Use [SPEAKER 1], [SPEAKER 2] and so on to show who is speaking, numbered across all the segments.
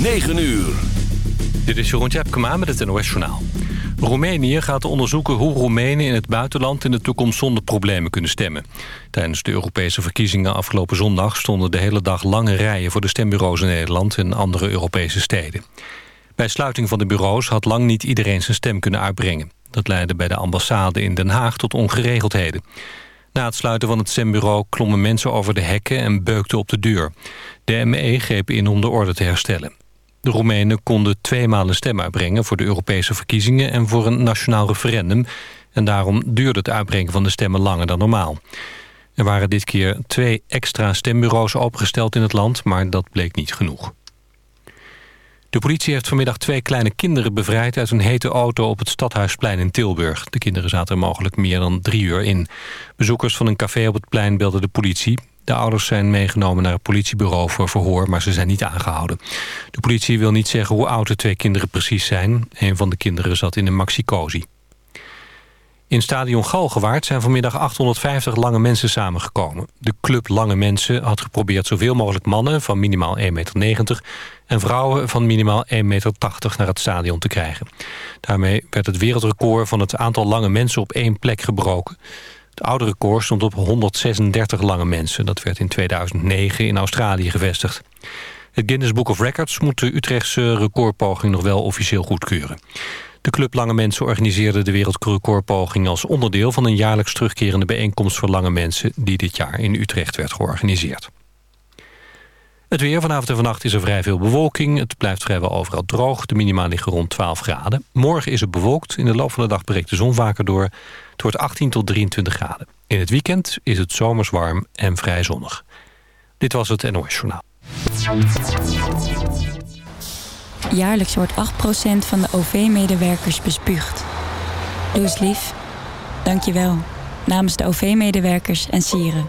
[SPEAKER 1] 9 uur.
[SPEAKER 2] Dit is Jeroen Tjepkema met het NOS Journaal. Roemenië gaat onderzoeken hoe Roemenen in het buitenland in de toekomst zonder problemen kunnen stemmen. Tijdens de Europese verkiezingen afgelopen zondag stonden de hele dag lange rijen voor de stembureaus in Nederland en andere Europese steden. Bij sluiting van de bureaus had lang niet iedereen zijn stem kunnen uitbrengen. Dat leidde bij de ambassade in Den Haag tot ongeregeldheden. Na het sluiten van het stembureau klommen mensen over de hekken en beukten op de deur. De ME greep in om de orde te herstellen. De Roemenen konden tweemaal een stem uitbrengen voor de Europese verkiezingen en voor een nationaal referendum. En daarom duurde het uitbrengen van de stemmen langer dan normaal. Er waren dit keer twee extra stembureaus opgesteld in het land, maar dat bleek niet genoeg. De politie heeft vanmiddag twee kleine kinderen bevrijd uit een hete auto op het Stadhuisplein in Tilburg. De kinderen zaten er mogelijk meer dan drie uur in. Bezoekers van een café op het plein belden de politie. De ouders zijn meegenomen naar het politiebureau voor verhoor, maar ze zijn niet aangehouden. De politie wil niet zeggen hoe oud de twee kinderen precies zijn. Een van de kinderen zat in een maxicosi. In stadion Galgenwaard zijn vanmiddag 850 lange mensen samengekomen. De club Lange Mensen had geprobeerd zoveel mogelijk mannen van minimaal 1,90 meter... en vrouwen van minimaal 1,80 meter naar het stadion te krijgen. Daarmee werd het wereldrecord van het aantal lange mensen op één plek gebroken. Het oude record stond op 136 lange mensen. Dat werd in 2009 in Australië gevestigd. Het Guinness Book of Records moet de Utrechtse recordpoging nog wel officieel goedkeuren. De Club Lange Mensen organiseerde de wereldrecordpoging als onderdeel van een jaarlijks terugkerende bijeenkomst voor lange mensen die dit jaar in Utrecht werd georganiseerd. Het weer vanavond en vannacht is er vrij veel bewolking. Het blijft vrijwel overal droog. De minima liggen rond 12 graden. Morgen is het bewolkt. In de loop van de dag breekt de zon vaker door. Het wordt 18 tot 23 graden. In het weekend is het zomers warm en vrij zonnig. Dit was het NOS Journaal.
[SPEAKER 3] Jaarlijks wordt 8% van de OV-medewerkers bespuugd. Doe eens lief. Dank je wel. Namens de OV-medewerkers en sieren.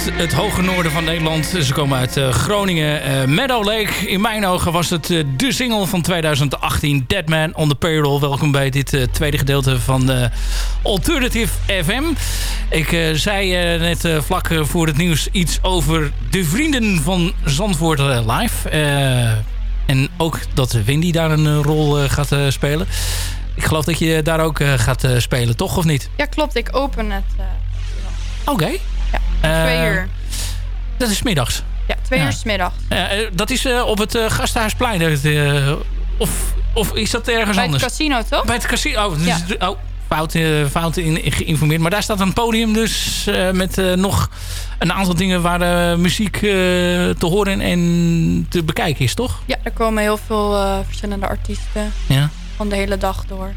[SPEAKER 4] Uit het hoge noorden van Nederland. Ze komen uit uh, Groningen. Uh, Meadow Lake. In mijn ogen was het uh, de single van 2018. Dead Man on the Payroll. Welkom bij dit tweede gedeelte van Alternative FM. Ik zei net vlak voor het nieuws iets over de vrienden van Zandvoort Live. en ook dat Windy daar een rol gaat spelen. Ik geloof dat je daar ook gaat spelen, toch? Of niet?
[SPEAKER 5] Ja, klopt. Ik open het...
[SPEAKER 4] Oké.
[SPEAKER 5] Ja, twee uur.
[SPEAKER 4] Dat is middags.
[SPEAKER 5] Ja, twee uur s middags.
[SPEAKER 4] dat is op het Gasthuisplein. of, of is dat ergens
[SPEAKER 5] Bij
[SPEAKER 4] anders?
[SPEAKER 5] Bij het casino, toch?
[SPEAKER 4] Bij het casino. Oh, dus, oh fout, fout in, geïnformeerd. Maar daar staat een podium dus met nog een aantal dingen waar muziek te horen en te bekijken is, toch?
[SPEAKER 5] Ja, er komen heel veel verschillende artiesten
[SPEAKER 4] ja.
[SPEAKER 5] van de hele dag door.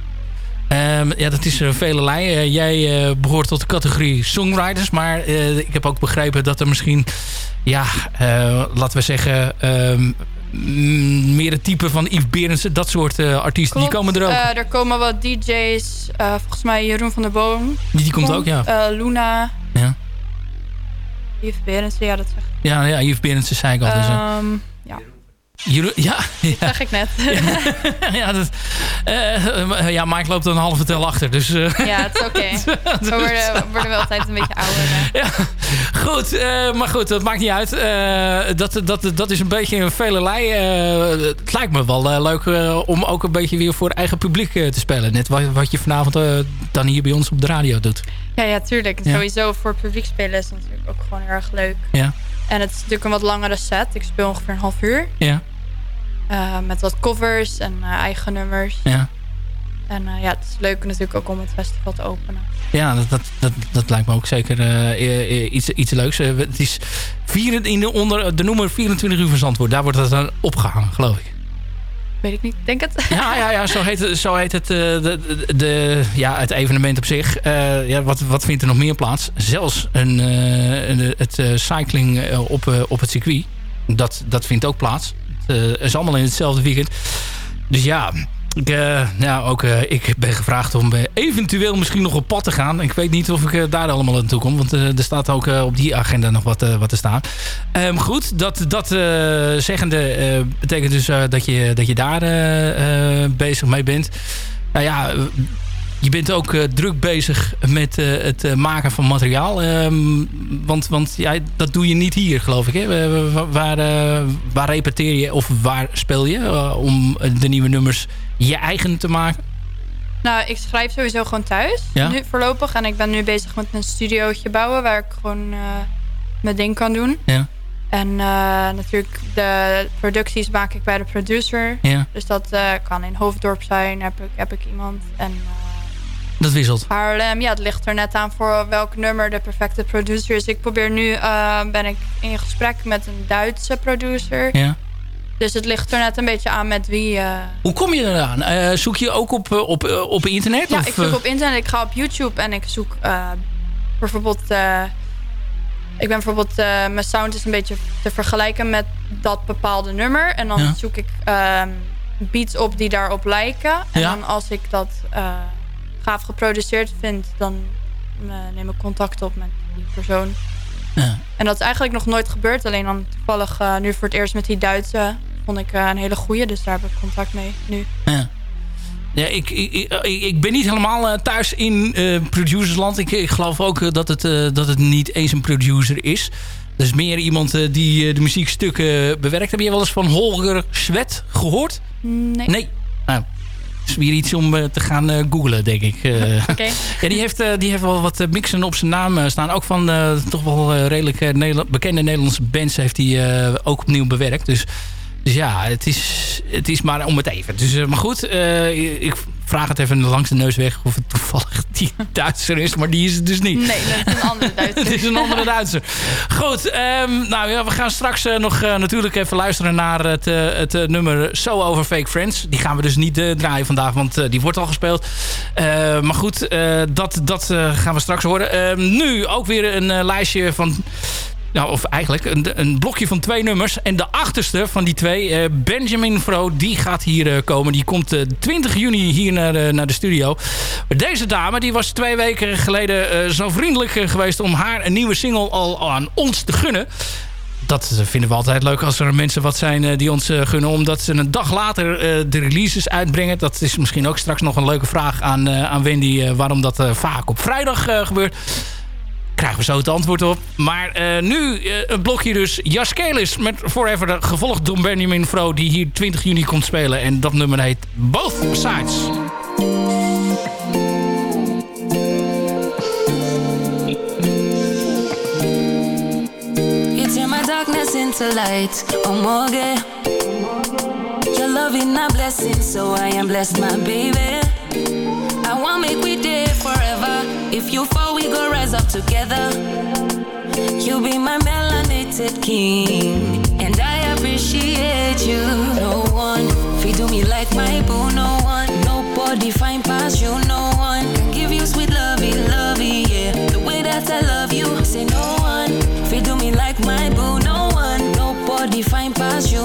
[SPEAKER 4] Um, ja, dat is uh, velelei. Uh, jij uh, behoort tot de categorie songwriters. Maar ik heb ook begrepen dat er misschien... Ja, laten we zeggen... Um, meer het type van Yves Berendsen. Dat soort artiesten.
[SPEAKER 5] Klopt.
[SPEAKER 4] Die komen er ook.
[SPEAKER 5] er komen wat DJ's. volgens mij Jeroen van der Boom.
[SPEAKER 4] Die, die komt ook, ja.
[SPEAKER 5] Luna.
[SPEAKER 4] Ja.
[SPEAKER 5] Yves Berendsen, ja dat zegt.
[SPEAKER 4] Ja, ja Yves Berendsen zei ik al. Dus,
[SPEAKER 5] um, ja.
[SPEAKER 4] Jullie, ja, ja.
[SPEAKER 5] zeg ik net.
[SPEAKER 4] ja, dat, uh, ja, Mike loopt een halve tel achter. Dus, uh,
[SPEAKER 5] ja, het is oké. Okay. We worden, worden wel altijd een beetje ouder.
[SPEAKER 4] Ja, goed. Uh, maar goed, dat maakt niet uit. dat, dat, dat is een beetje een velelei. het lijkt me wel leuk om ook een beetje weer voor eigen publiek te spelen. Net wat, wat je vanavond dan hier bij ons op de radio doet.
[SPEAKER 5] Ja, ja tuurlijk. Ja. Sowieso voor publiek spelen is natuurlijk ook gewoon erg leuk.
[SPEAKER 4] Ja.
[SPEAKER 5] En het is natuurlijk een wat langere set. Ik speel ongeveer een half uur.
[SPEAKER 4] Ja.
[SPEAKER 5] Uh, met wat covers en uh, eigen nummers.
[SPEAKER 4] Ja.
[SPEAKER 5] En uh, ja, het is leuk natuurlijk ook om het festival te openen.
[SPEAKER 4] Ja, dat, dat, dat, dat lijkt me ook zeker iets, iets leuks. het is vier, in de, onder de noemer 24 uur verzandwoord. Daar wordt het dan opgehangen, geloof ik.
[SPEAKER 5] Weet ik niet, denk het.
[SPEAKER 4] Ja, ja, ja zo, heet het, zo heet het, de, de, de ja, het evenement op zich. ja, wat, wat vindt er nog meer plaats? Zelfs een, het cycling op, op het circuit. Dat, dat vindt ook plaats. Het is allemaal in hetzelfde weekend. Dus ja, ik, uh, ja, ook, uh, ik ben gevraagd om eventueel misschien nog op pad te gaan. Ik weet niet of ik daar allemaal aan toe kom. Want er staat ook op die agenda nog wat, wat te staan. Um, goed, dat, dat zeggende betekent dus dat, je, dat je daar bezig mee bent. Nou ja, je bent ook uh, druk bezig met uh, het uh, maken van materiaal. Um, want want ja, dat doe je niet hier, geloof ik. Hè? Waar, waar repeteer je of waar speel je om de nieuwe nummers je eigen te maken?
[SPEAKER 5] Nou, ik schrijf sowieso gewoon thuis.
[SPEAKER 4] Ja?
[SPEAKER 5] Nu voorlopig. En ik ben nu bezig met een studiootje bouwen waar ik gewoon mijn ding kan doen.
[SPEAKER 4] Ja.
[SPEAKER 5] En natuurlijk de producties maak ik bij de producer.
[SPEAKER 4] Ja.
[SPEAKER 5] Dus dat kan in Hoofddorp zijn. Heb ik, heb ik iemand. En
[SPEAKER 4] dat wisselt.
[SPEAKER 5] Haarlem, ja, het ligt er net aan voor welk nummer de perfecte producer is. Ik probeer nu, uh, ben ik in gesprek met een Duitse producer.
[SPEAKER 4] Ja.
[SPEAKER 5] Dus het ligt er net een beetje aan met wie... Uh...
[SPEAKER 4] Hoe kom je eraan? Uh, zoek je ook op, op, op internet?
[SPEAKER 5] Ja,
[SPEAKER 4] of?
[SPEAKER 5] ik zoek op internet. Ik ga op YouTube en ik zoek bijvoorbeeld... ik ben bijvoorbeeld... mijn sound is een beetje te vergelijken met dat bepaalde nummer. En dan
[SPEAKER 4] ja.
[SPEAKER 5] zoek ik ehm, beats op die daarop lijken. En
[SPEAKER 4] ja.
[SPEAKER 5] dan als ik dat gaaf geproduceerd vind, dan uh, neem ik contact op met die persoon.
[SPEAKER 4] Ja.
[SPEAKER 5] En dat is eigenlijk nog nooit gebeurd. Alleen dan toevallig uh, nu voor het eerst met die Duitse vond ik uh, een hele goeie. Dus daar heb ik contact mee nu.
[SPEAKER 4] Ja. Ja, ik, ik, ik ben niet helemaal thuis in producersland. Ik, ik geloof ook dat het, dat het niet eens een producer is. Dus meer iemand die de muziekstukken bewerkt. Heb je wel eens van Holger Swet gehoord?
[SPEAKER 5] Nee.
[SPEAKER 4] Nee. Nou, is weer iets om uh, te gaan uh, googlen, denk ik. Uh,
[SPEAKER 5] okay.
[SPEAKER 4] ja, die, heeft, die heeft wel wat mixen op zijn naam staan. Ook van toch wel redelijk Nederland, bekende Nederlandse bands heeft hij ook opnieuw bewerkt. Dus, dus ja, het is, het is maar om het even. Dus, maar goed, ik vraag het even langs de neus weg of het toevallig die Duitser is. Maar die is het dus niet.
[SPEAKER 5] Nee, dat is een andere Duitser.
[SPEAKER 4] het is een andere Duitser. Goed, um, nou ja, we gaan straks uh, nog uh, natuurlijk even luisteren naar het, uh, het nummer So Over Fake Friends. Die gaan we dus niet draaien vandaag, want die wordt al gespeeld. maar goed, dat, dat gaan we straks horen. Ehm, nu ook weer een lijstje van nou, of eigenlijk een, een, blokje van twee nummers. En de achterste van die twee, Benjamin Vro, die gaat hier komen. Die komt 20 juni hier naar, naar de studio. Deze dame, die was twee weken geleden zo vriendelijk geweest... om haar een nieuwe single al aan ons te gunnen dat vinden we altijd leuk als er mensen wat zijn eh, die ons eh, gunnen. Omdat ze een dag later eh, de releases uitbrengen. Dat is misschien ook straks nog een leuke vraag aan, aan Wendy. waarom dat vaak op vrijdag gebeurt. Krijgen we zo het antwoord op. Maar nu een blokje dus Jaskelis met Forever. Gevolgd door Benjamin Fro die hier 20 juni komt spelen. En dat nummer heet Both Sides.
[SPEAKER 6] darkness into light. Oh, morgue. Your love a blessing, so I am blessed, my baby. I want make we day forever. If you fall, we go rise up together. You be my melanated king, and I appreciate you. No one feed do me like my boo. No one, nobody find past you. No one can give you sweet lovey, lovey, yeah. The way that I love you, say no one feed do me like my boo body fine past you,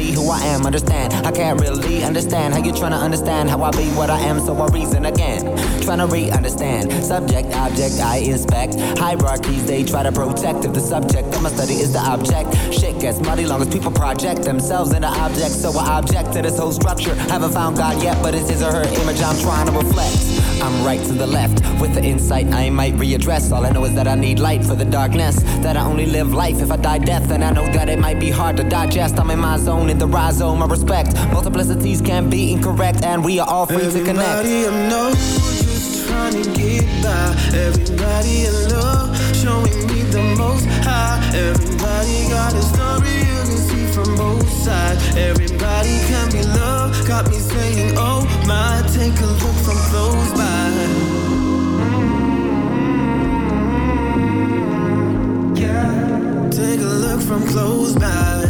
[SPEAKER 6] be
[SPEAKER 7] who I am. Understand, I can't really understand how you trying to understand how I be what I am. So I reason again, trying to re-understand. Subject, object, I inspect. Hierarchies they try to protect. If the subject my study is the object, shit gets muddy long as people project themselves into objects. So I object to this whole structure. Haven't found God yet, but it's his or her image I'm trying to reflect. I'm right to the left. With the insight I might readdress. All I know is that I need light for the darkness. That I only live life if I die death. And I know that it might be hard to digest. I'm in my zone, in the rhizome. I respect. Multiplicities can be incorrect, and we are all free
[SPEAKER 8] Everybody
[SPEAKER 7] to connect.
[SPEAKER 8] Everybody I know just trying to get by. Everybody in love, showing me the most high. Everybody got a story you can see from both sides. Everybody can be loved, saying, oh my, take a look from close by. Yeah, take a look from close by.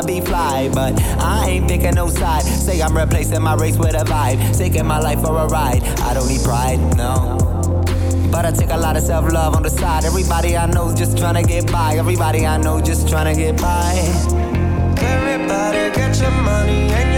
[SPEAKER 7] to be fly, but I ain't picking no side. Say I'm replacing my race with a vibe. Taking my life for a ride. I don't need pride, no. But I take a lot of self love on the side. Everybody I know just trying to get by. Everybody I know just trying to get by.
[SPEAKER 8] Everybody get your money and your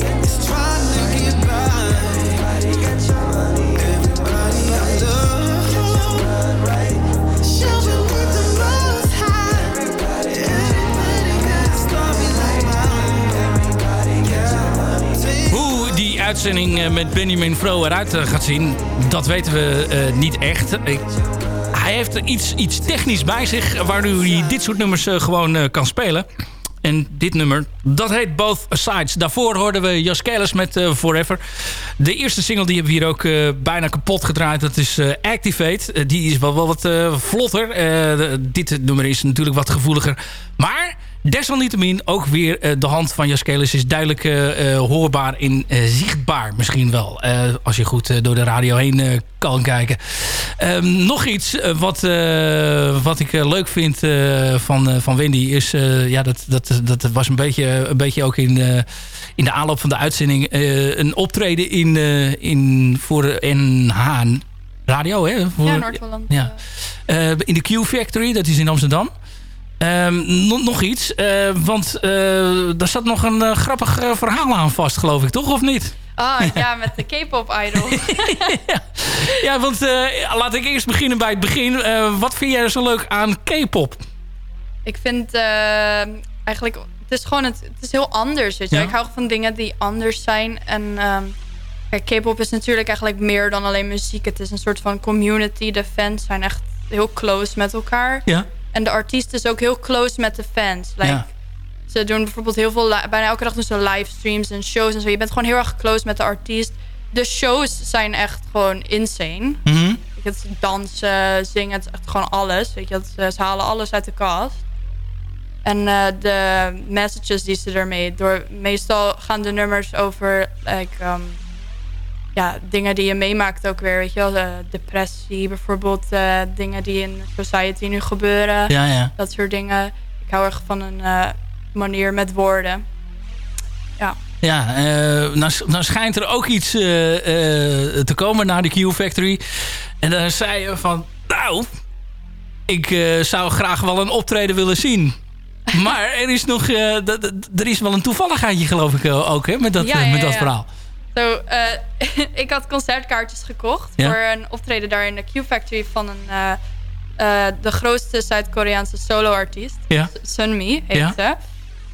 [SPEAKER 4] Uitzending eh, met Benjamin Fro eruit eh, gaat zien, dat weten we eh, niet echt. Ik- hij heeft iets, iets technisch bij zich, waardoor hij dit soort nummers gewoon kan spelen. En dit nummer, dat heet Both Sides. Daarvoor hoorden we Jas Kellis met Forever. De eerste single die hebben we hier ook bijna kapot gedraaid. Dat is Activate. Die is wel, wel wat vlotter. Dit nummer is natuurlijk wat gevoeliger. Maar desalniettemin ook weer eh, de hand van Jas Kellis is duidelijk eh, eh, hoorbaar en zichtbaar misschien wel. Als je goed door de radio heen kan kijken. Ehm, nog iets wat, wat ik leuk vind van, van Wendy is... ja, dat, dat, dat was een beetje, een beetje ook in, in de aanloop van de uitzending... een optreden in, in, voor NH Radio, hè? Voor,
[SPEAKER 5] Ja, Noord-Holland.
[SPEAKER 4] Ja. In de Q Factory, dat is in Amsterdam. Ehm, no- nog iets, eh, want eh, daar zat nog een eh, grappig verhaal aan vast, geloof ik, toch? Of niet?
[SPEAKER 5] Ah, ja, met de K-pop idol.
[SPEAKER 4] Ja, want laat ik eerst beginnen bij het begin. Wat vind jij zo leuk aan K-pop?
[SPEAKER 5] ik vind eigenlijk... Het is gewoon het, het is heel anders, weet je.
[SPEAKER 4] Ja.
[SPEAKER 5] Ik hou van dingen die anders zijn. En ehm, K-pop is natuurlijk eigenlijk meer dan alleen muziek. Het is een soort van community. De fans zijn echt heel close met elkaar.
[SPEAKER 4] Ja.
[SPEAKER 5] En de artiest is ook heel close met de fans. Like,
[SPEAKER 4] Ja.
[SPEAKER 5] Ze doen bijvoorbeeld heel veel... Bijna elke dag doen ze livestreams en shows en zo. Je bent gewoon heel erg close met de artiest. De shows zijn echt gewoon insane. Je, Het is dansen, zingen, het is echt gewoon alles. Weet je, het, eh, ze halen alles uit de kast. En eh, de messages die ze ermee door... Meestal gaan de nummers over like, um, ja, dingen die je meemaakt ook weer. Weet je wel, de depressie bijvoorbeeld. eh, dingen die in society nu gebeuren.
[SPEAKER 4] Ja, ja.
[SPEAKER 5] Dat soort dingen. Ik hou erg van een eh, manier met woorden. Ja.
[SPEAKER 4] Ja, eh, nou, nou schijnt er ook iets eh, eh, te komen naar de Q Factory. En dan zei je van, nou, ik eh, zou graag wel een optreden willen zien. Maar er is nog, eh, er is wel een toevalligheidje geloof ik eh, ook, hè, met dat,
[SPEAKER 5] Ja,
[SPEAKER 4] eh, met dat
[SPEAKER 5] ja. Zo, eh, ik had concertkaartjes gekocht
[SPEAKER 4] Ja.
[SPEAKER 5] voor een optreden daar in de Q Factory van een, eh, eh, de grootste Zuid-Koreaanse solo-artiest.
[SPEAKER 4] Ja.
[SPEAKER 5] Sunmi heet
[SPEAKER 4] Ja.
[SPEAKER 5] ze.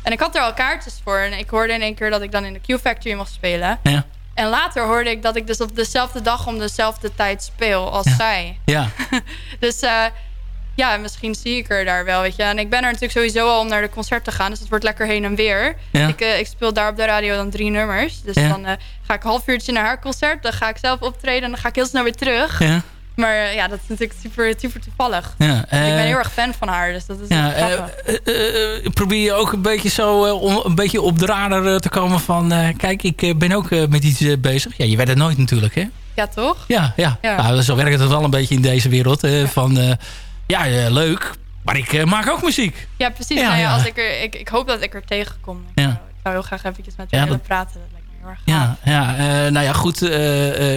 [SPEAKER 5] En ik had er al kaartjes voor. En ik hoorde in één keer dat ik dan in de Q Factory mocht spelen.
[SPEAKER 4] Ja,
[SPEAKER 5] En later hoorde ik dat ik dus op dezelfde dag om dezelfde tijd speel als
[SPEAKER 4] Ja.
[SPEAKER 5] zij.
[SPEAKER 4] ja.
[SPEAKER 5] Dus ja, misschien zie ik er daar wel, weet je. En ik ben er natuurlijk sowieso al om naar de concert te gaan. Dus het wordt lekker heen en weer.
[SPEAKER 4] Ja.
[SPEAKER 5] Ik, eh, ik speel daar op de radio dan drie nummers. Dus
[SPEAKER 4] Ja.
[SPEAKER 5] dan eh, ga ik een half uurtje naar haar concert. Dan ga ik zelf optreden en dan ga ik heel snel weer terug.
[SPEAKER 4] ja.
[SPEAKER 5] Maar eh, ja, dat is natuurlijk super, super toevallig.
[SPEAKER 4] ja.
[SPEAKER 5] ik ben heel erg fan van haar, dus dat is
[SPEAKER 4] Ja, probeer je ook een beetje zo om- een beetje op de radar te komen van... kijk, ik ben ook met iets bezig. Ja, je weet het nooit natuurlijk, hè?
[SPEAKER 5] Ja, toch?
[SPEAKER 4] Ja, ja.
[SPEAKER 5] Ja.
[SPEAKER 4] Nou, zo werkt het wel een beetje in deze wereld. Van, ja, eh, leuk, maar ik eh, maak ook muziek.
[SPEAKER 5] Ja, precies.
[SPEAKER 4] Ja,
[SPEAKER 5] nou ja,
[SPEAKER 4] ja.
[SPEAKER 5] Als ik, er, ik, ik hoop dat ik er tegenkom.
[SPEAKER 4] Ja.
[SPEAKER 5] Ik zou heel graag eventjes met je willen praten. Dat lijkt me heel erg gaaf.
[SPEAKER 4] Ja, ja eh, nou ja, goed.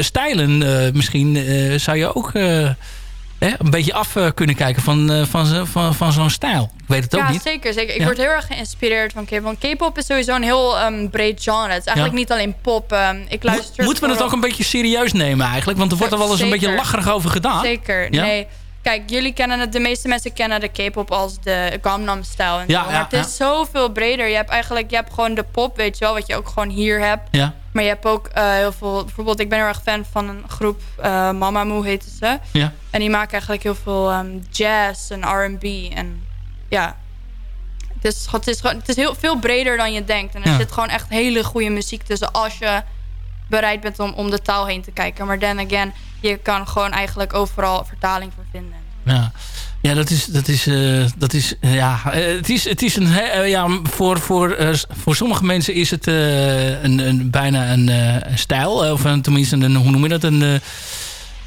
[SPEAKER 4] stijlen misschien zou je ook hè, een beetje af kunnen kijken van, van, van, van zo'n stijl. Ik weet het ook
[SPEAKER 5] ja,
[SPEAKER 4] niet.
[SPEAKER 5] zeker. zeker. Ik
[SPEAKER 4] Ja.
[SPEAKER 5] word heel erg geïnspireerd van K-pop. K-pop is sowieso een heel ehm, breed genre. Het is eigenlijk
[SPEAKER 4] Ja.
[SPEAKER 5] niet alleen pop. ehm, ik luister
[SPEAKER 4] Moeten we het ook een beetje serieus nemen eigenlijk? Want er wordt er wel eens een beetje lacherig over gedaan.
[SPEAKER 5] Zeker, nee. Kijk, jullie kennen het, de meeste mensen kennen de K-pop als de Gangnam Style. En
[SPEAKER 4] Ja,
[SPEAKER 5] zo.
[SPEAKER 4] ja,
[SPEAKER 5] maar het
[SPEAKER 4] ja.
[SPEAKER 5] is zoveel breder. Je hebt eigenlijk, je hebt gewoon de pop, weet je wel, wat je ook gewoon hier hebt.
[SPEAKER 4] Ja,
[SPEAKER 5] Maar je hebt ook eh, heel veel, bijvoorbeeld ik ben heel erg fan van een groep, eh Mamamoo heette ze.
[SPEAKER 4] ja.
[SPEAKER 5] En die maken eigenlijk heel veel ehm, jazz en R&B. En ja, het is, het, is, gewoon- het is heel veel breder dan je denkt. En er zit gewoon echt hele goede muziek tussen als je bereid bent om, om de taal heen te kijken. Maar then again, je kan gewoon eigenlijk overal vertaling voor vinden.
[SPEAKER 4] Ja, ja dat is, dat is, eh, dat is eh, ja, eh, het is, het is een, ja, voor, voor, voor sommige mensen is het een, een, bijna een, een stijl, of een, tenminste een, hoe noem je dat, een,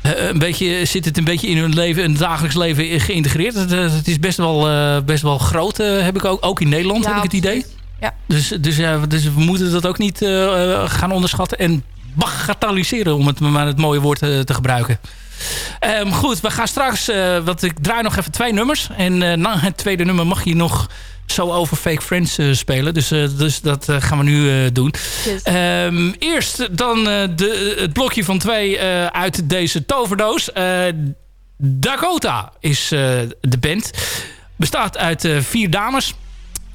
[SPEAKER 4] een beetje, zit het een beetje in hun leven, in het dagelijks leven geïntegreerd. Het, het is best wel, best wel groot, heb ik ook, ook in Nederland,
[SPEAKER 5] Ja,
[SPEAKER 4] heb ik het idee.
[SPEAKER 5] Ja.
[SPEAKER 4] Dus, dus, ja, dus we moeten dat ook niet gaan onderschatten en bagatelliseren, om het maar het mooie woord eh, te gebruiken. Ehm, goed, we gaan straks, eh want ik draai nog even twee nummers. En eh, na het tweede nummer mag je nog zo over Fake Friends spelen. Dus, dus dat gaan we nu doen.
[SPEAKER 5] Yes.
[SPEAKER 4] Ehm, eerst dan de, het blokje van twee uit deze toverdoos. Dakota is de band. Bestaat uit vier dames.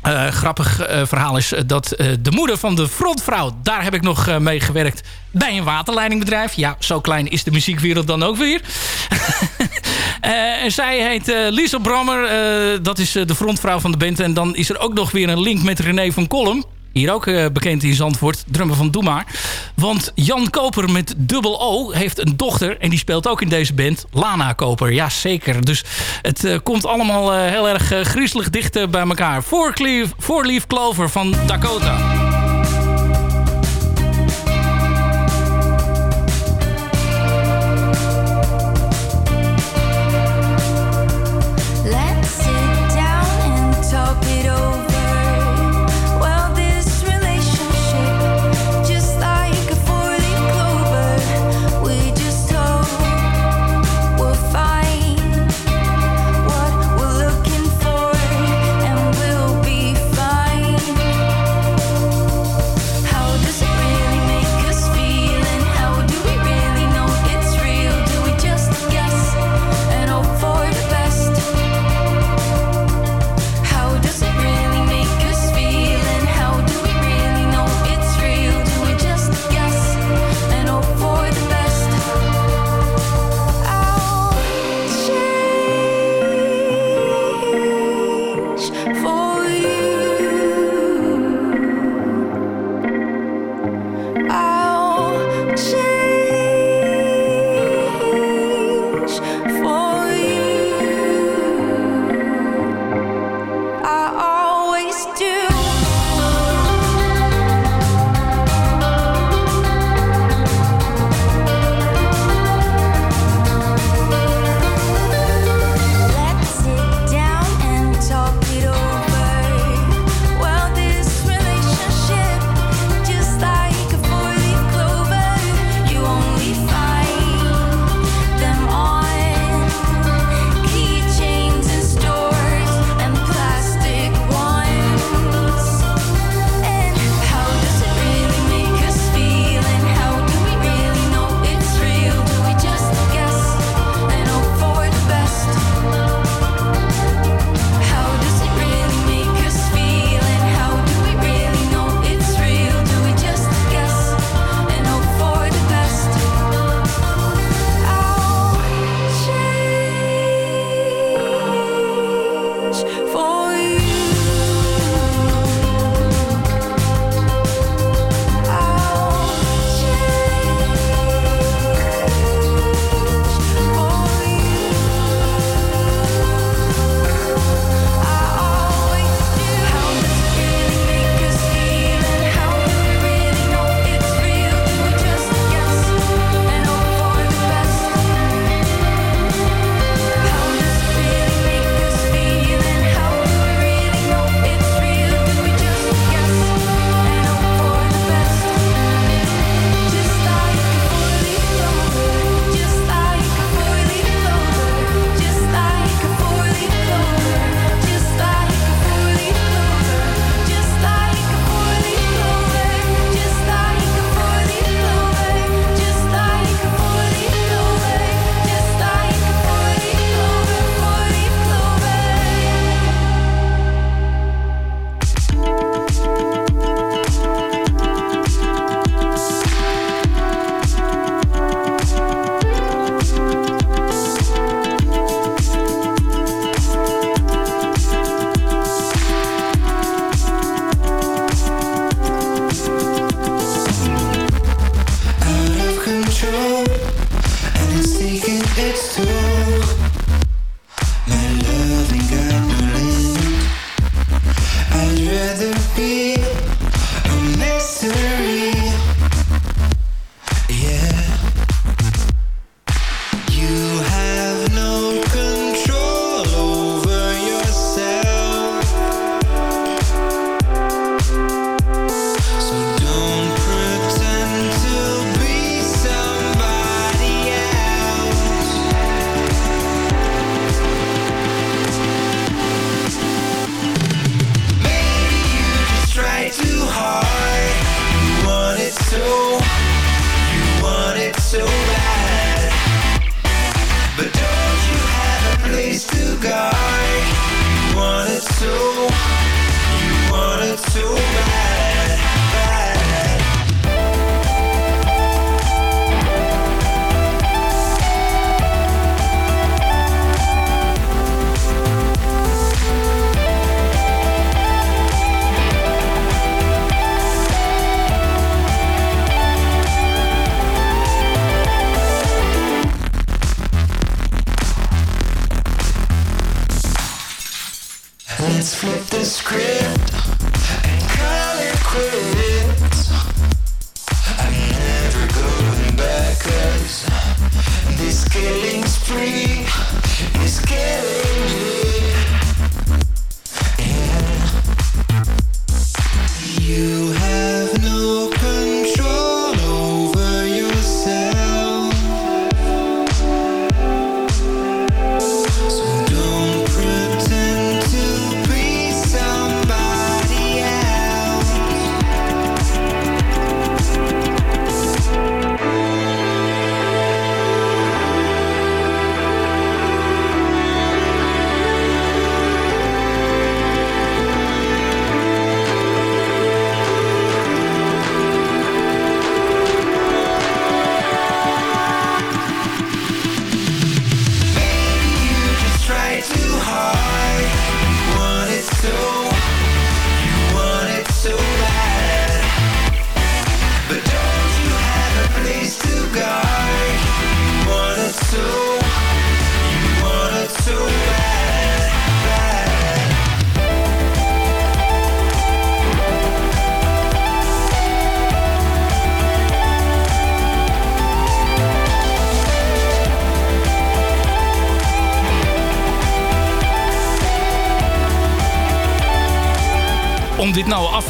[SPEAKER 4] Eh, grappig eh, verhaal is eh, dat de moeder van de frontvrouw... daar heb ik nog mee gewerkt bij een waterleidingbedrijf. Ja, zo klein is de muziekwereld dan ook weer. En zij heet Liesel Brammer. dat is de frontvrouw van de band. En dan is er ook nog weer een link met René van Kolm. Hier ook eh, bekend in Zandvoort. Drummer van Doe Maar. Want Jan Koper met dubbel O heeft een dochter. En die speelt ook in deze band. Lana Koper. Ja, zeker. Dus het eh, komt allemaal eh, heel erg griezelig dicht bij elkaar. Voorleaf, Voorleaf Clover van Dakota.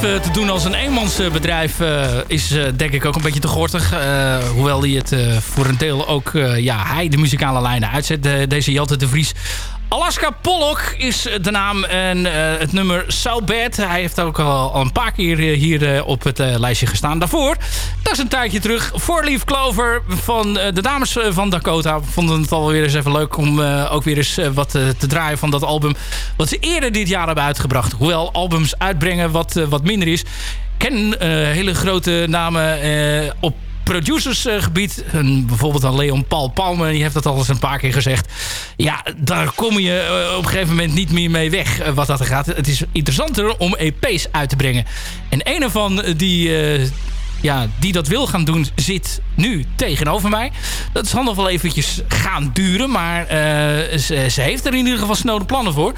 [SPEAKER 4] Te doen als een eenmansbedrijf eh, is eh, denk ik ook een beetje te gortig. Eh, hoewel hij het eh, voor een deel ook, eh, ja, hij de muzikale lijnen uitzet. De- deze Jelte de Vries. Alaska Pollock is de naam en eh, het nummer So Bad. Hij heeft ook al, een paar keer eh, hier eh, op het lijstje gestaan. Daarvoor, dat is een tijdje terug, Four Leaf Clover van de dames van Dakota. Vonden het alweer eens even leuk om ook weer eens wat te draaien van dat album. Wat ze eerder dit jaar hebben uitgebracht. Hoewel albums uitbrengen wat, wat minder is. Ik ken hele grote namen op producersgebied. Een- bijvoorbeeld aan Leon Paul Palme. Die heeft dat al eens een paar keer gezegd. Ja, daar kom je eh, op een gegeven moment niet meer mee weg. eh, wat dat gaat. Het is interessanter om EP's uit te brengen. En een ervan die... ja, die dat wil gaan doen, zit nu tegenover mij. Dat zal nog wel eventjes gaan duren. Maar eh, ze, heeft er in ieder geval snode plannen voor.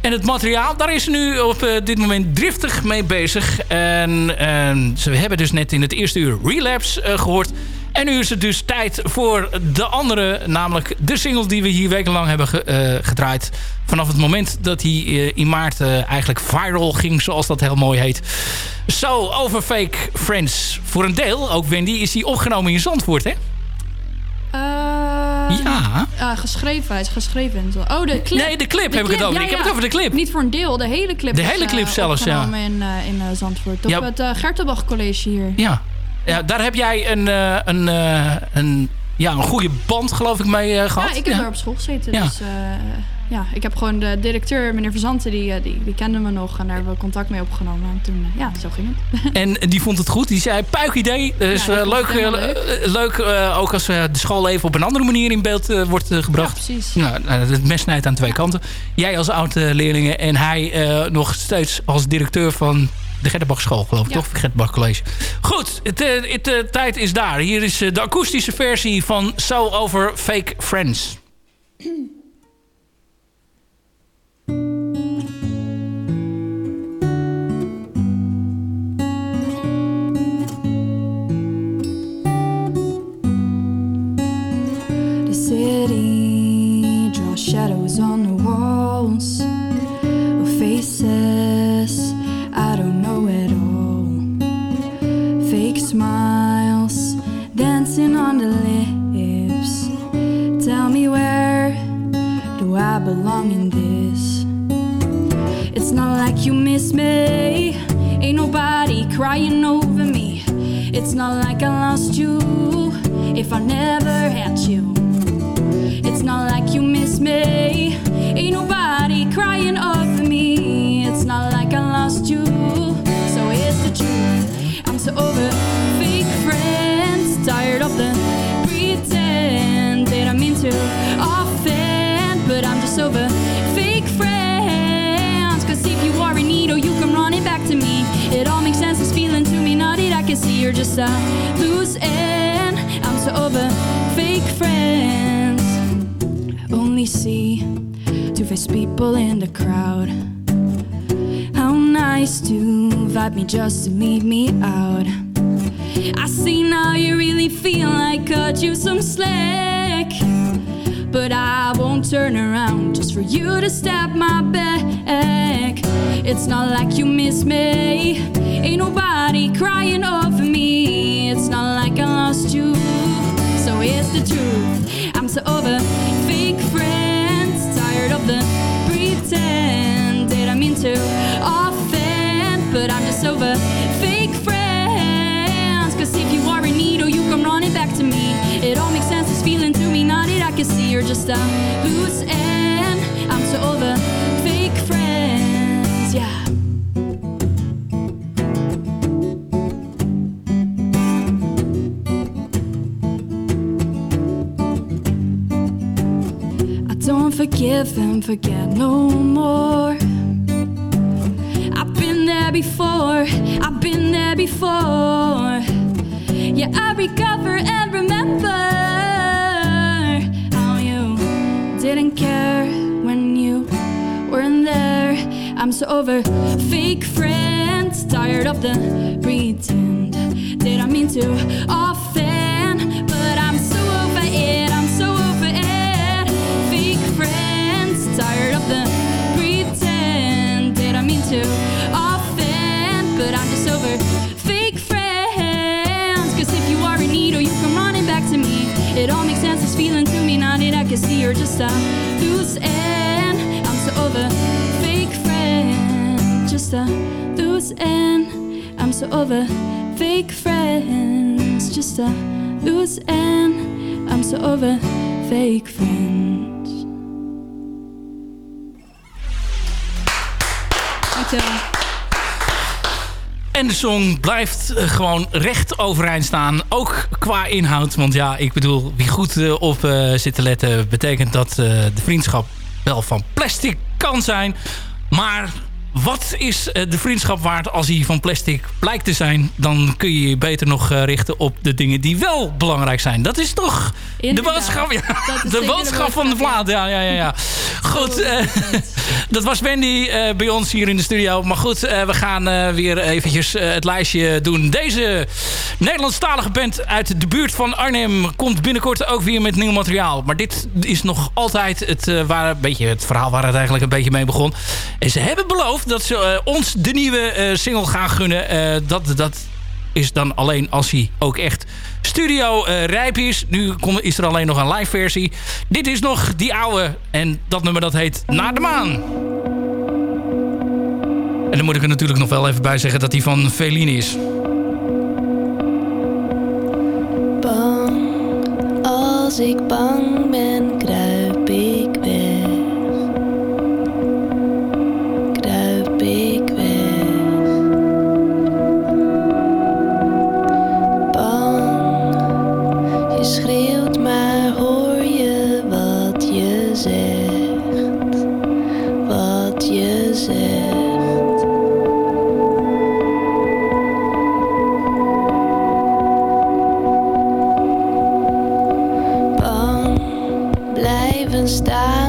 [SPEAKER 4] En het materiaal, daar is ze nu op eh, dit moment driftig mee bezig. En eh, ze hebben dus net in het eerste uur Relapse eh, gehoord. En nu is het dus tijd voor de andere, namelijk de single die we hier wekenlang hebben ge- eh, gedraaid. Vanaf het moment dat hij eh, in maart eh, eigenlijk viral ging, zoals dat heel mooi heet. Zo, over Fake Friends. Voor een deel, ook Wendy, is die opgenomen in Zandvoort, hè?
[SPEAKER 9] ja.
[SPEAKER 4] Ja.
[SPEAKER 9] geschreven. Hij is geschreven. Oh, de clip.
[SPEAKER 4] Nee, de clip heb ik het over. Ik heb het over de clip.
[SPEAKER 9] Niet voor een deel, de hele clip.
[SPEAKER 4] De hele clip zelfs, ja.
[SPEAKER 9] in, in Zandvoort. Op
[SPEAKER 4] Ja.
[SPEAKER 9] het uh, College hier.
[SPEAKER 4] Ja. Ja daar heb jij een, eh, een, eh, een, ja, een goede band, geloof ik, mee eh, gehad.
[SPEAKER 9] Ja, ik heb daar op school gezeten.
[SPEAKER 4] Ja.
[SPEAKER 9] Dus ja, ik heb gewoon de directeur, meneer Verzanten, die, die, die kenden me nog. En daar hebben we contact mee opgenomen. En toen, ja, zo ging het.
[SPEAKER 4] En die vond het goed. Die zei, puik idee. Dus
[SPEAKER 9] Ja,
[SPEAKER 4] leuk, leuk ook als de school even op een andere manier in beeld wordt gebracht.
[SPEAKER 9] Ja, precies.
[SPEAKER 4] Nou, het mes snijdt aan twee kanten. Jij als oud-leerlingen en hij nog steeds als directeur van de Gertenbach School, geloof ik,
[SPEAKER 9] Ja.
[SPEAKER 4] toch? Gertenbach College. Goed, het, eh, het eh, tijd is daar. Hier is eh, de akoestische versie van So Over Fake Friends.
[SPEAKER 10] The city draws shadows on the walls dancing on the lips. Tell me where do I belong in this? It's not like you miss me. Ain't nobody crying over me. It's not like I lost you if I never had you. It's not like you miss me. Ain't nobody crying over me. It's not like I lost you. So it's the truth. I'm so over. Tired of the pretend. They don't mean to offend. But I'm just over fake friends. Cause if you are in need, oh, you can run it back to me. It all makes sense. It's feeling to me. not that I can see you're just a loose end. I'm so over fake friends I only see two-faced people in the crowd. How nice to invite me just to leave me out. I see now you really feel like cut you some slack. But I won't turn around just for you to stab my back. It's not like you miss me. Ain't nobody crying over me. It's not like I lost you. So here's the truth. I'm so over fake friends. Tired of the pretend. Did I mean to offend? But I'm just over fake just a loose end. I'm so over fake friends. Yeah. I don't forgive and forget no more. I've been there before, I've been there before. Yeah, I recover and remember I'm so over fake friends, tired of the pretend. Did I mean to offend? But I'm so over it, I'm so over it. Fake friends, tired of the pretend. Did I mean to offend? But I'm just over fake friends. Cause if you are in need or you come running back to me, it all makes sense. It's feeling to me now that I can see you're just a I'm so over fake friends, just. I'm so over fake friends.
[SPEAKER 4] En de song blijft eh, gewoon recht overeind staan. Ook qua inhoud. Want ja, ik bedoel, wie goed eh, op eh, zit te letten... betekent dat de vriendschap wel van plastic kan zijn. Maar wat is eh, de vriendschap waard als hij van plastic blijkt te zijn? Dan kun je je beter nog eh, richten op de dingen die wel belangrijk zijn. Dat is toch de boodschap, ja, de boodschap van de plaat. Ja, ja, ja. ja. Goed, eh, dat was Wendy bij ons hier in de studio. Maar goed, we gaan weer eventjes het lijstje doen. Deze Nederlandstalige band uit de buurt van Arnhem... komt binnenkort ook weer met nieuw materiaal. Maar dit is nog altijd het, waar een beetje, het verhaal waar het eigenlijk een beetje mee begon. En ze hebben beloofd dat ze eh, ons de nieuwe eh, single gaan gunnen. Eh, dat, dat is dan alleen als hij ook echt studio rijp is. Nu kom- is er alleen nog een live versie. Dit is nog die oude. En dat nummer dat heet Naar de Maan. En dan moet ik er natuurlijk nog wel even bij zeggen dat die van Feline is.
[SPEAKER 11] Bang, als ik bang ben, kruip blijven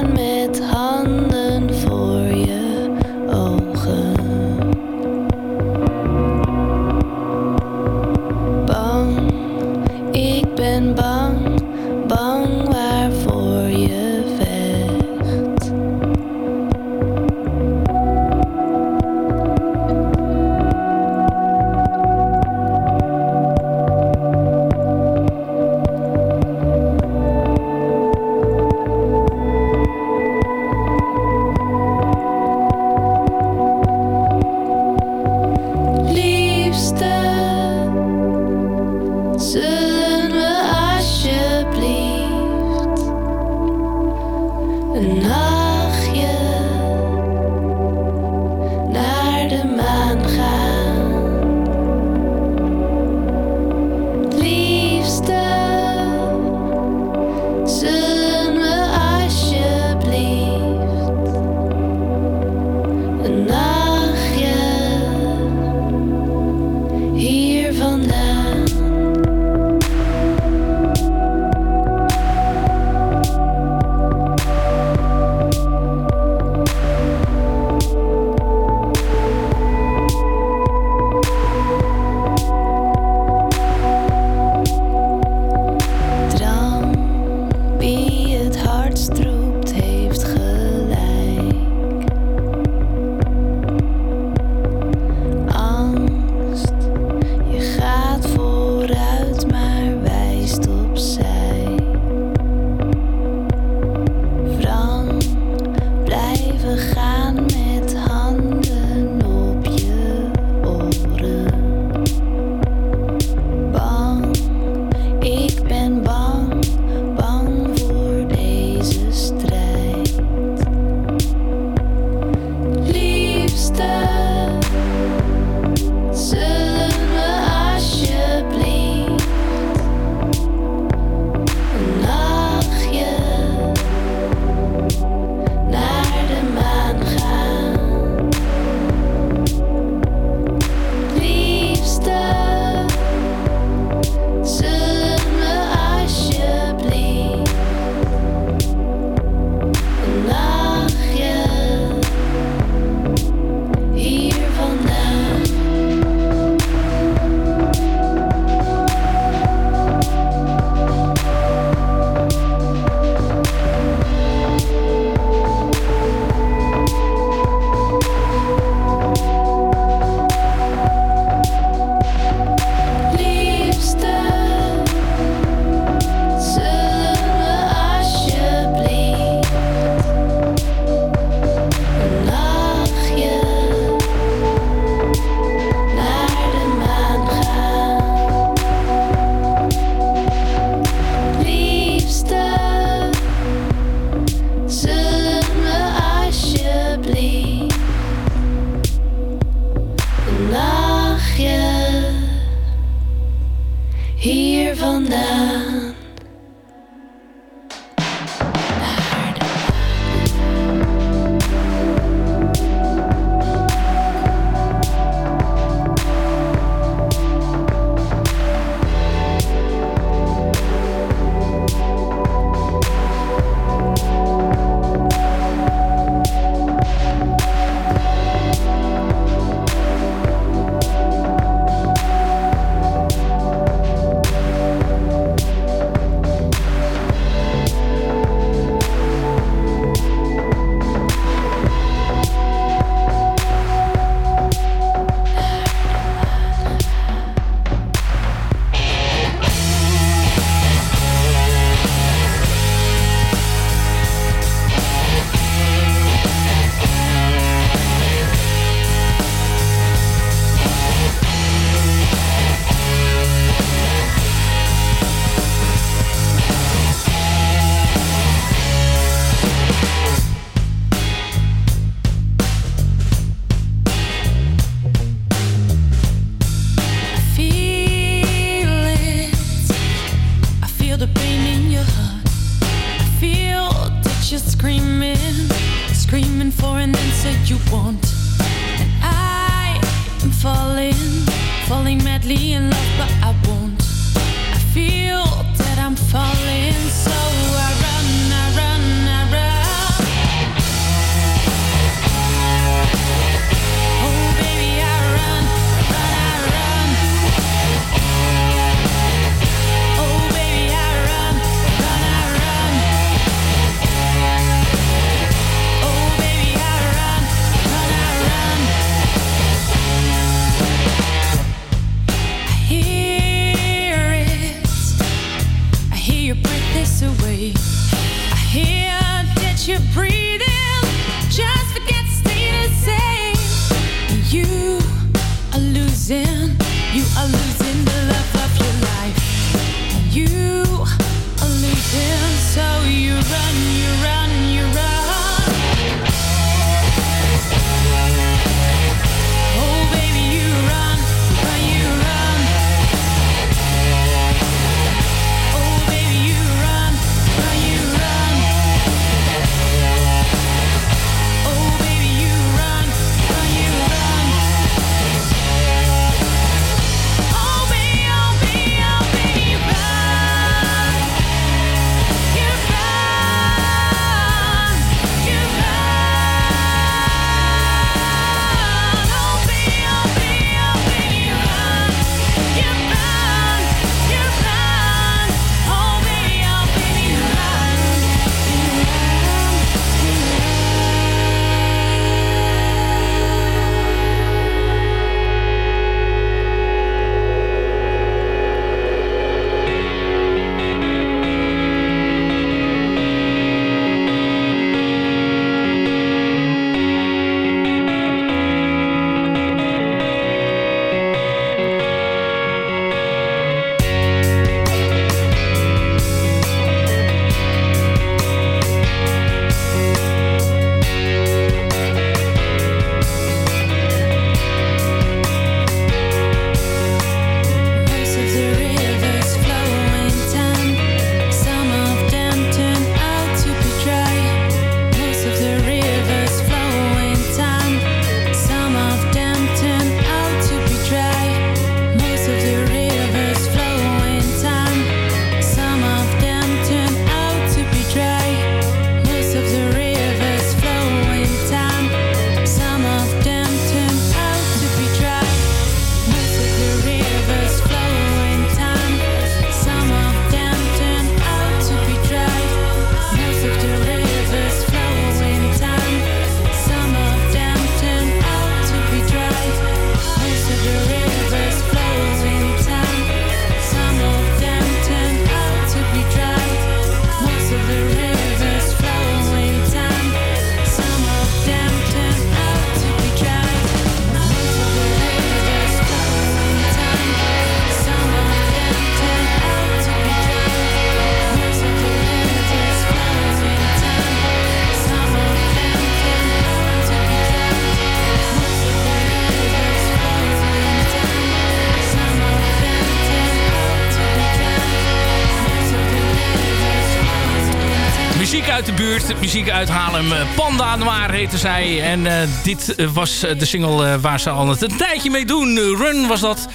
[SPEAKER 4] Muziek uit Haarlem. Eh, Panda Noir heette zij. En uh, dit was de single waar ze al een tijdje mee doen. Run was dat.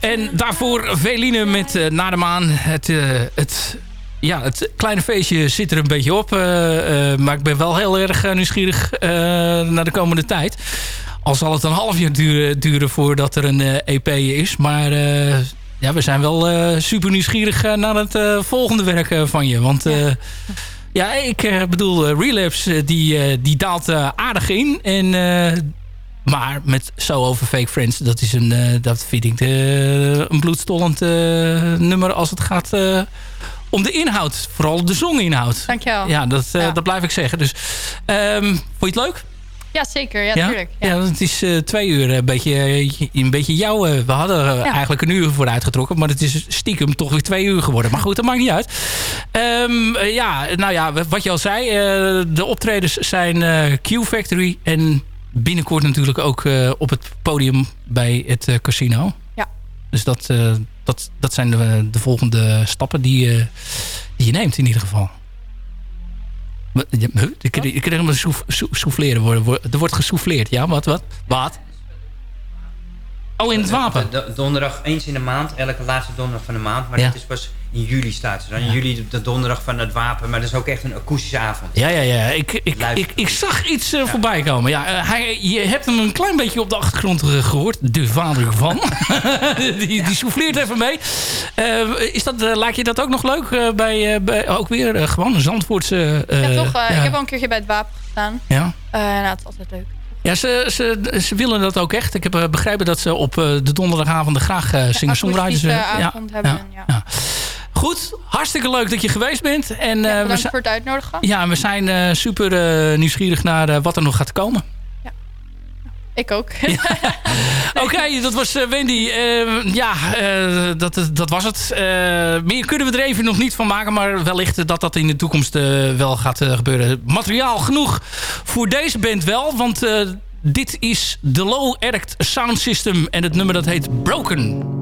[SPEAKER 4] En daarvoor Veline met uh, Na de Maan. Het, het, ja, het kleine feestje zit er een beetje op. maar ik ben wel heel erg nieuwsgierig naar de komende tijd. Al zal het een half jaar duren, duren voordat er een EP is. Maar ja, we zijn wel super nieuwsgierig naar het volgende werk van je. Want ja, ja ik bedoel, Relapse die, die daalt aardig in. En, maar met So Over Fake Friends, dat, is een, dat vind ik de, een bloedstollend nummer als het gaat om de inhoud. Vooral de zonginhoud.
[SPEAKER 5] Dankjewel.
[SPEAKER 4] Ja, dat, ja. dat blijf ik zeggen. Dus um, vond je het leuk?
[SPEAKER 5] Ja, zeker. Ja, ja? tuurlijk.
[SPEAKER 4] Ja. ja het is uh, twee uur een beetje, een beetje jouw... Uh, we hadden ja. eigenlijk een uur voor uitgetrokken. Maar het is stiekem toch weer twee uur geworden. Maar goed, dat maakt niet uit. Um, ja, nou ja, wat je al zei. de optredens zijn Q-Factory. En binnenkort natuurlijk ook op het podium bij het casino.
[SPEAKER 5] Ja.
[SPEAKER 4] Dus dat, dat, dat zijn de, de volgende stappen die, die je neemt in ieder geval. Ik kreeg hem souffleren worden. Er wordt gesouffleerd. Ja, wat, wat? Wat? Oh, in het wapen?
[SPEAKER 12] Donderdag eens in de maand. Elke laatste donderdag van de maand. Maar ja. dat is pas in juli staat ze. In ja. juli de donderdag van het wapen. Maar dat is ook echt een akoestische avond.
[SPEAKER 4] Ja, ja, ja. Ik, ik, ik, ik zag iets uh, voorbij komen. Ja, uh, hij, je hebt hem een klein beetje op de achtergrond uh, gehoord. De vader van. die, die souffleert even mee. is dat, lijkt je dat ook nog leuk? bij, bij ook weer gewoon een Zandvoortse...
[SPEAKER 5] ja, toch. Ik heb al een keertje bij het wapen gestaan.
[SPEAKER 4] Ja?
[SPEAKER 5] nou, het is altijd leuk.
[SPEAKER 4] Ja, ze, ze, ze willen dat ook echt. Ik heb begrepen dat ze op de donderdagavonden graag uh, singer-songwriters...
[SPEAKER 5] Ja, avond ja, hebben. Ja. ja.
[SPEAKER 4] Goed, hartstikke leuk dat je geweest bent. En,
[SPEAKER 5] ja,
[SPEAKER 4] uh,
[SPEAKER 5] bedankt voor het uitnodigen.
[SPEAKER 4] Ja, we zijn uh, super uh, nieuwsgierig naar wat er nog gaat komen.
[SPEAKER 5] Ja, ik ook.
[SPEAKER 4] Oké, okay, dat was Wendy. ja, dat, dat was het. meer kunnen we er even nog niet van maken. Maar wellicht dat dat in de toekomst wel gaat gebeuren. Materiaal genoeg voor deze band wel. Want dit is de Low Erect Sound System. En het nummer dat heet Broken.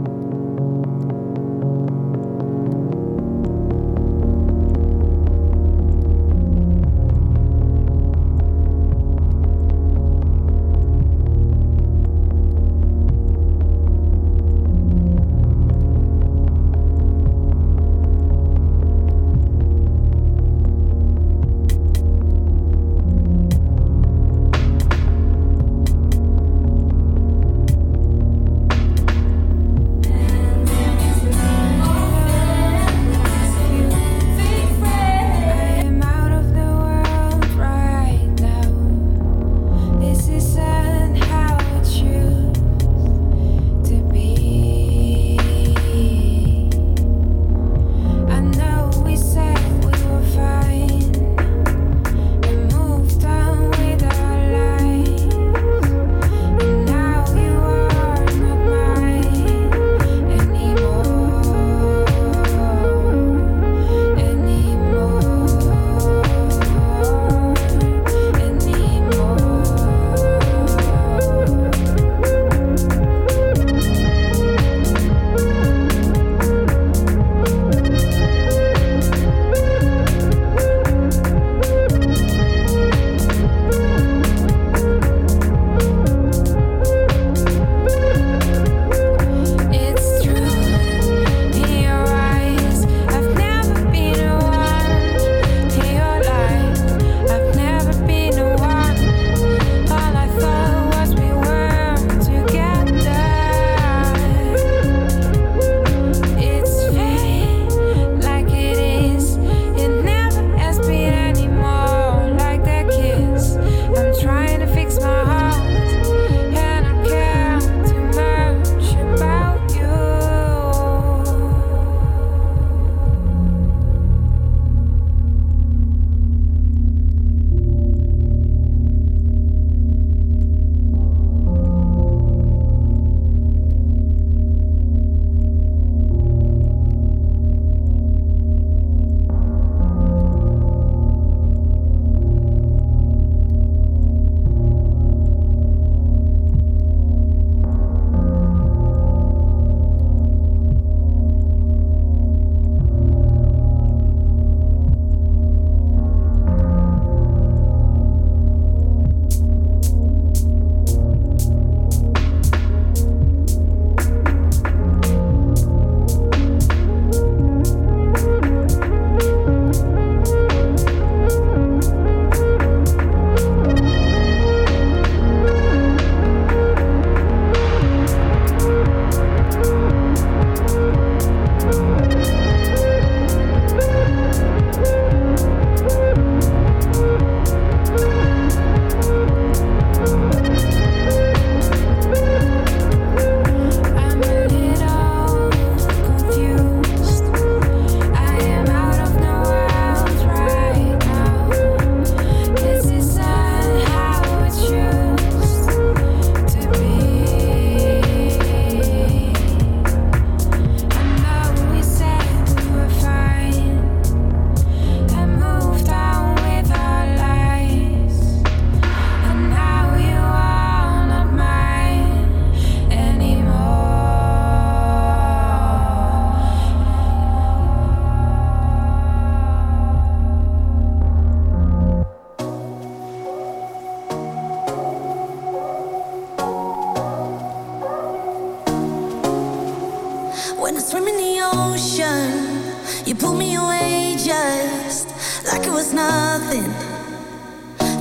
[SPEAKER 11] Ocean. You pull me away just like it was nothing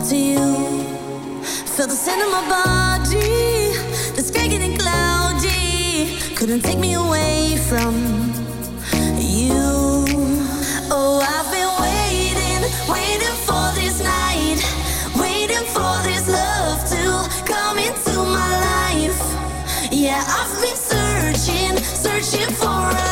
[SPEAKER 11] to you. Felt the scent of my body, that's vague and cloudy. Couldn't take me away from you. Oh, I've been waiting, waiting searching for a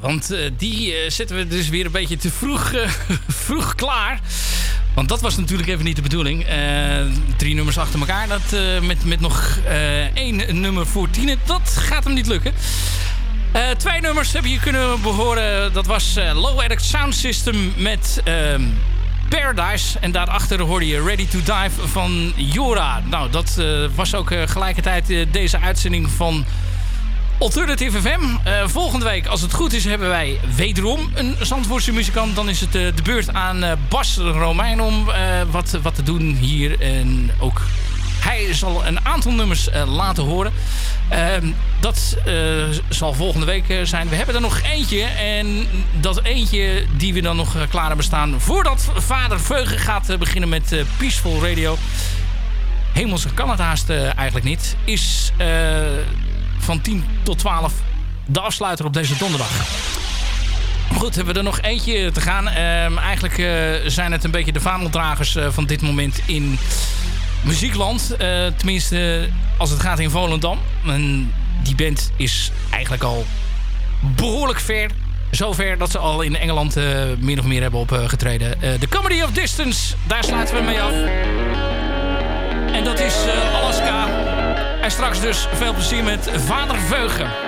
[SPEAKER 4] want eh, die eh, zetten we dus weer een beetje te vroeg, eh, vroeg klaar. Want dat was natuurlijk even niet de bedoeling. Eh, drie nummers achter elkaar. Dat, eh, met, met nog eh, één nummer voor Tine. Dat gaat hem niet lukken. Eh, twee nummers hebben je kunnen behoren. Dat was eh, Low Edit Sound System met ehm, Paradise. En daarachter hoorde je Ready to Dive van Jora. Nou, dat eh, was ook eh, gelijkertijd eh, deze uitzending van Alternative FM. Eh, volgende week, als het goed is, hebben wij wederom een Zandvoortse muzikant. Dan is het eh, de beurt aan eh, Bas Romein om wat, wat te doen hier. En ook hij zal een aantal nummers laten horen. Ehm, dat zal volgende week zijn. We hebben er nog eentje. En dat eentje die we dan nog klaar hebben staan... voordat vader Veugen gaat beginnen met Peaceful Radio... Hemelse kan het haast eigenlijk niet... is van 10 tot 12 de afsluiter op deze donderdag. Goed, hebben we er nog eentje te gaan. Ehm, eigenlijk eh, zijn het een beetje de vaandeldragers eh, van dit moment in muziekland. Eh, tenminste, als het gaat in Volendam. En die band is eigenlijk al behoorlijk ver. Zover dat ze al in Engeland meer of meer hebben opgetreden. The Comedy of Distance, daar sluiten we mee af. En dat is Alaska. En straks dus veel plezier met Vader Veugen.